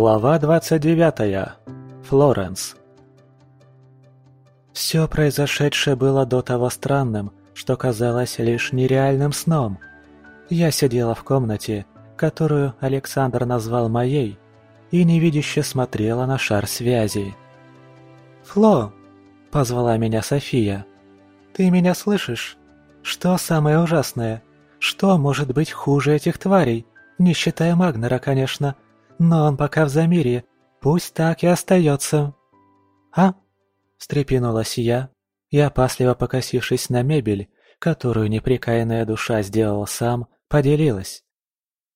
Глава 29. Флоренс. Все произошедшее было до того странным, что казалось лишь нереальным сном. Я сидела в комнате, которую Александр назвал моей, и невидяще смотрела на шар связи. «Фло!» – позвала меня София. «Ты меня слышишь? Что самое ужасное? Что может быть хуже этих тварей? Не считая Магнера, конечно. Но он пока в Замире. Пусть так и остается». «А?» – встрепенулась я и, опасливо покосившись на мебель, которую непрекаянная душа сделала сам, поделилась.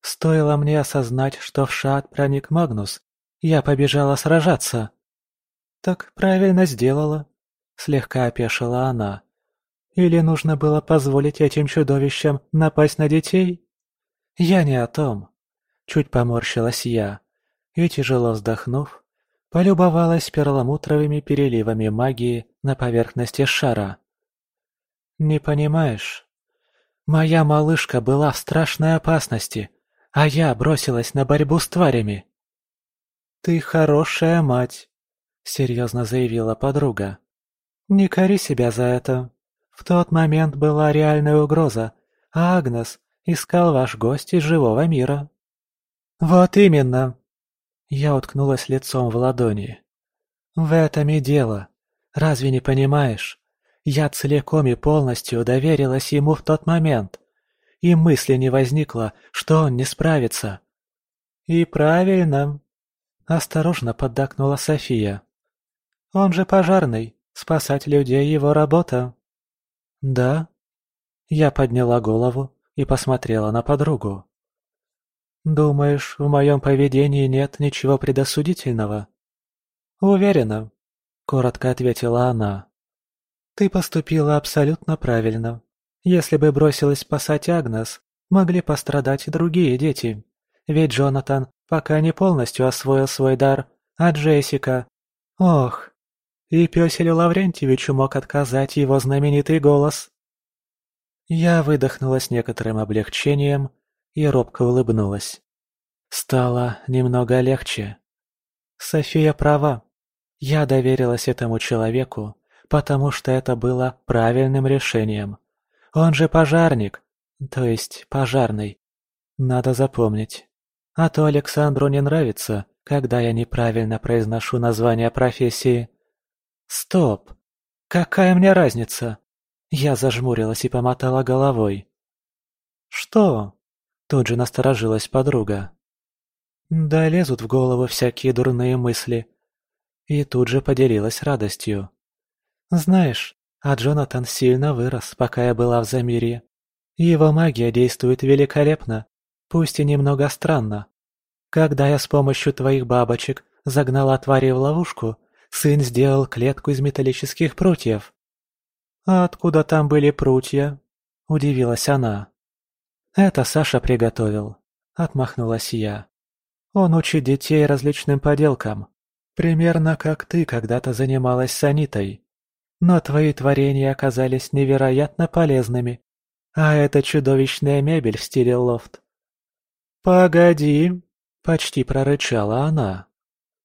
Стоило мне осознать, что в шат проник Магнус, я побежала сражаться. «Так правильно сделала», — слегка опешила она. «Или нужно было позволить этим чудовищам напасть на детей?» «Я не о том», — чуть поморщилась я, и, тяжело вздохнув, полюбовалась перламутровыми переливами магии на поверхности шара. «Не понимаешь? Моя малышка была в страшной опасности, а я бросилась на борьбу с тварями». «Ты хорошая мать», — серьезно заявила подруга. «Не кори себя за это. В тот момент была реальная угроза, а Агнес искал ваш гость из живого мира». «Вот именно!» Я уткнулась лицом в ладони. «В этом и дело. Разве не понимаешь? Я целиком и полностью доверилась ему в тот момент. И мысли не возникло, что он не справится. «И правильно», — осторожно поддакнула София. «Он же пожарный, спасать людей его работа». «Да?» Я подняла голову и посмотрела на подругу. «Думаешь, в моем поведении нет ничего предосудительного?» «Уверена», — коротко ответила она. «Ты поступила абсолютно правильно. Если бы бросилась спасать Агнес, могли пострадать другие дети. Ведь Джонатан пока не полностью освоил свой дар, а Джессика... Ох, и Пёселю Лаврентьевичу мог отказать его знаменитый голос. Я выдохнула с некоторым облегчением и робко улыбнулась. Стало немного легче. София права. Я доверилась этому человеку, потому что это было правильным решением. Он же пожарник, то есть пожарный. Надо запомнить. А то Александру не нравится, когда я неправильно произношу название профессии. Стоп! Какая мне разница? Я зажмурилась и помотала головой. Что? Тут же насторожилась подруга. Да лезут в голову всякие дурные мысли. И тут же поделилась радостью. Знаешь, а Джонатан сильно вырос, пока я была в Замирье. Его магия действует великолепно, пусть и немного странно. Когда я с помощью твоих бабочек загнала твари в ловушку, сын сделал клетку из металлических прутьев. «А откуда там были прутья?» – удивилась она. «Это Саша приготовил», – отмахнулась я. «Он учит детей различным поделкам, примерно как ты когда-то занималась с Анитой. Но твои творения оказались невероятно полезными. А это чудовищная мебель в стиле лофт. «Погоди!» – почти прорычала она.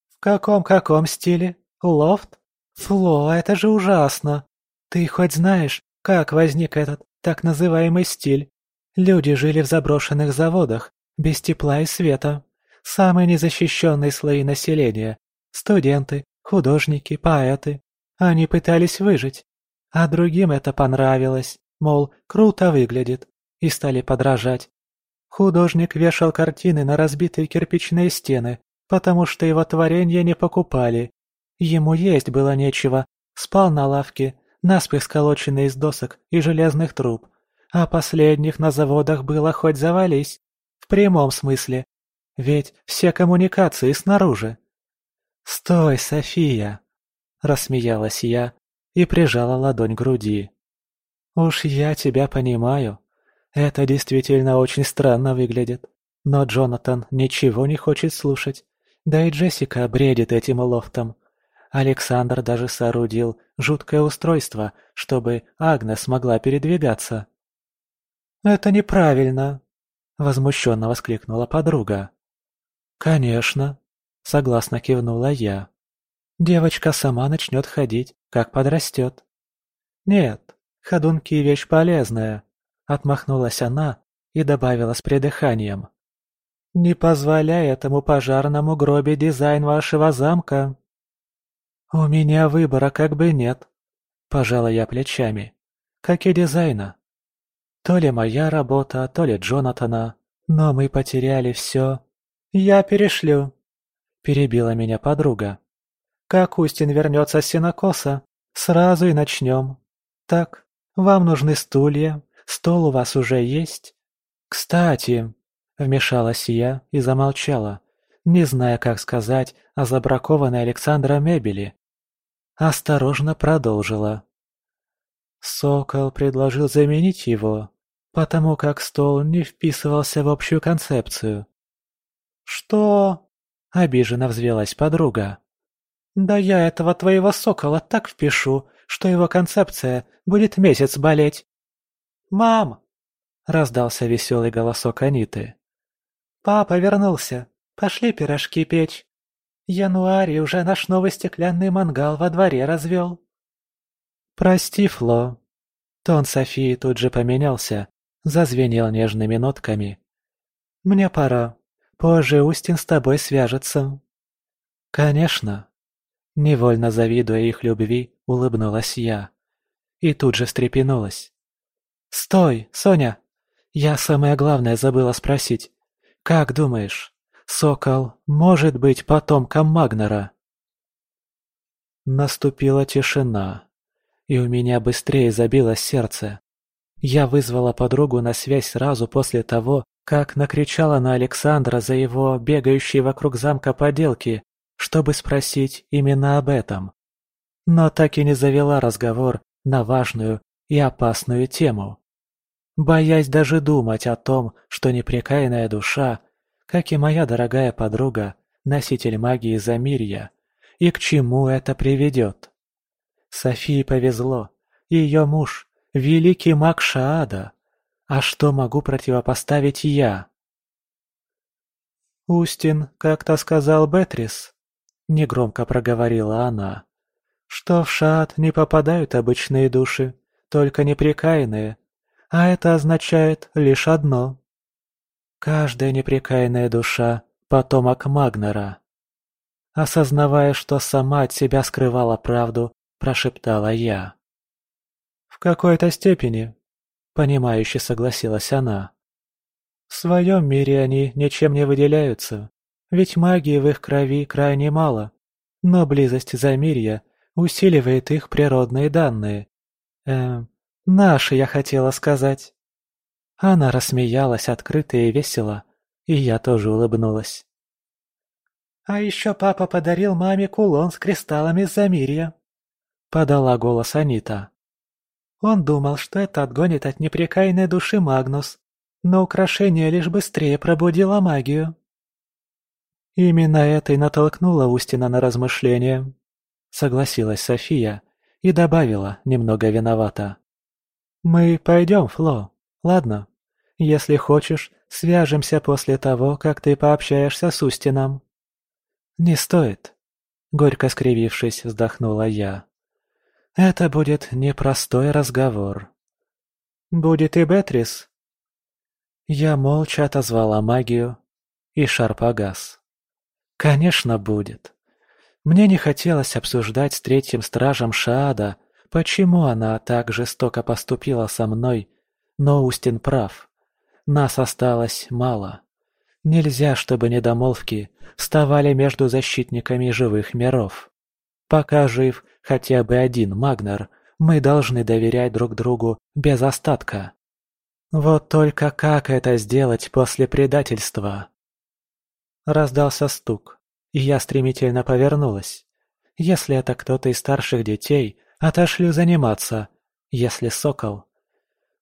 «В каком-каком стиле? Лофт? Фло, это же ужасно! Ты хоть знаешь, как возник этот так называемый стиль? Люди жили в заброшенных заводах, без тепла и света. Самые незащищенные слои населения – студенты, художники, поэты. Они пытались выжить, а другим это понравилось, мол, круто выглядит, и стали подражать. Художник вешал картины на разбитые кирпичные стены, потому что его творения не покупали. Ему есть было нечего, спал на лавке, наспех сколоченный из досок и железных труб, а последних на заводах было хоть завались, в прямом смысле, ведь все коммуникации снаружи. «Стой, София!» Рассмеялась я и прижала ладонь к груди. «Уж я тебя понимаю. Это действительно очень странно выглядит. Но Джонатан ничего не хочет слушать. Да и Джессика бредит этим лофтом. Александр даже соорудил жуткое устройство, чтобы Агнес могла передвигаться. «Это неправильно!» — возмущенно воскликнула подруга. «Конечно!» Согласно кивнула я. Девочка сама начнет ходить, как подрастет. Нет, ходунки вещь полезная, отмахнулась она и добавила с придыханием. Не позволяй этому пожарному гробе дизайн вашего замка. У меня выбора как бы нет, пожала я плечами. Как и дизайна. То ли моя работа, то ли Джонатана, но мы потеряли все. Я перешлю, перебила меня подруга. Как Устин вернется с сенокоса, сразу и начнем. Так, вам нужны стулья, стол у вас уже есть. Кстати, вмешалась я и замолчала, не зная, как сказать о забракованной Александра мебели. Осторожно продолжила. Сокол предложил заменить его, потому как стол не вписывался в общую концепцию. «Что?» — обиженно взвелась подруга. «Да я этого твоего сокола так впишу, что его концепция будет месяц болеть». «Мам!» — раздался веселый голосок Аниты. «Папа вернулся. Пошли пирожки печь. Януарий уже наш новый стеклянный мангал во дворе развел». «Прости, Фло». Тон Софии тут же поменялся, зазвенел нежными нотками. «Мне пора. Позже Устин с тобой свяжется». «Конечно», Невольно завидуя их любви, улыбнулась я. И тут же встрепенулась. «Стой, Соня! Я самое главное забыла спросить. Как думаешь, Сокол может быть потомком Магнера?» Наступила тишина, и у меня быстрее забилось сердце. Я вызвала подругу на связь сразу после того, как накричала на Александра за его бегающие вокруг замка поделки, чтобы спросить именно об этом. Но так и не завела разговор на важную и опасную тему. Боясь даже думать о том, что непрекаянная душа, как и моя дорогая подруга, носитель магии Замирья, и к чему это приведет. Софии повезло, ее муж – великий маг Шаада. А что могу противопоставить я? Устин как-то сказал Бетрис, негромко проговорила она, что в шат не попадают обычные души, только непрекаянные, а это означает лишь одно. Каждая непрекаянная душа – потомок Магнера. Осознавая, что сама от себя скрывала правду, прошептала я. «В какой-то степени», – понимающе согласилась она. «В своем мире они ничем не выделяются, ведь магии в их крови крайне мало, но близость Замирья усиливает их природные данные. Эм, наши, я хотела сказать. Она рассмеялась открыто и весело, и я тоже улыбнулась. «А еще папа подарил маме кулон с кристаллами Замирья», — подала голос Анита. Он думал, что это отгонит от непрекаянной души Магнус, но украшение лишь быстрее пробудило магию. Именно это и натолкнуло Устина на размышления. Согласилась София и добавила, немного виновата. «Мы пойдем, Фло, ладно? Если хочешь, свяжемся после того, как ты пообщаешься с Устином». «Не стоит», — горько скривившись, вздохнула я. «Это будет непростой разговор». «Будет и Бетрис». Я молча отозвала магию, и шар погас. Конечно, будет. Мне не хотелось обсуждать с третьим стражем Шаада, почему она так жестоко поступила со мной, но Устин прав. Нас осталось мало. Нельзя, чтобы недомолвки вставали между защитниками живых миров. Пока жив хотя бы один Магнер, мы должны доверять друг другу без остатка. Вот только как это сделать после предательства? Раздался стук, и я стремительно повернулась. Если это кто-то из старших детей, отошлю заниматься. Если сокол...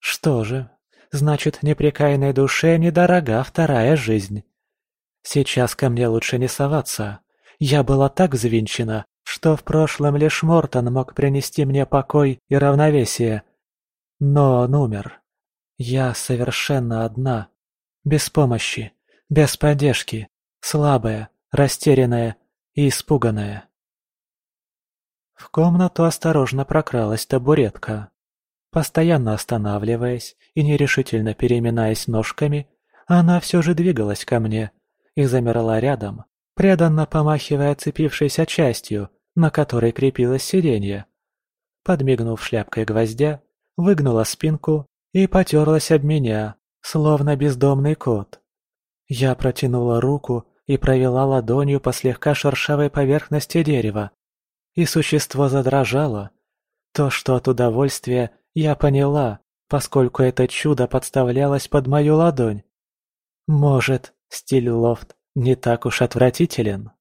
Что же, значит, непрекаянной душе недорога вторая жизнь. Сейчас ко мне лучше не соваться. Я была так взвинчена, что в прошлом лишь Мортон мог принести мне покой и равновесие. Но он умер. Я совершенно одна. Без помощи, без поддержки, Слабая, растерянная и испуганная. В комнату осторожно прокралась табуретка. Постоянно останавливаясь и нерешительно переминаясь ножками, она все же двигалась ко мне и замерла рядом, преданно помахивая цепившейся частью, на которой крепилось сиденье. Подмигнув шляпкой гвоздя, выгнула спинку и потерлась об меня, словно бездомный кот. Я протянула руку и провела ладонью по слегка шершавой поверхности дерева. И существо задрожало. То, что от удовольствия, я поняла, поскольку это чудо подставлялось под мою ладонь. Может, стиль лофт не так уж отвратителен?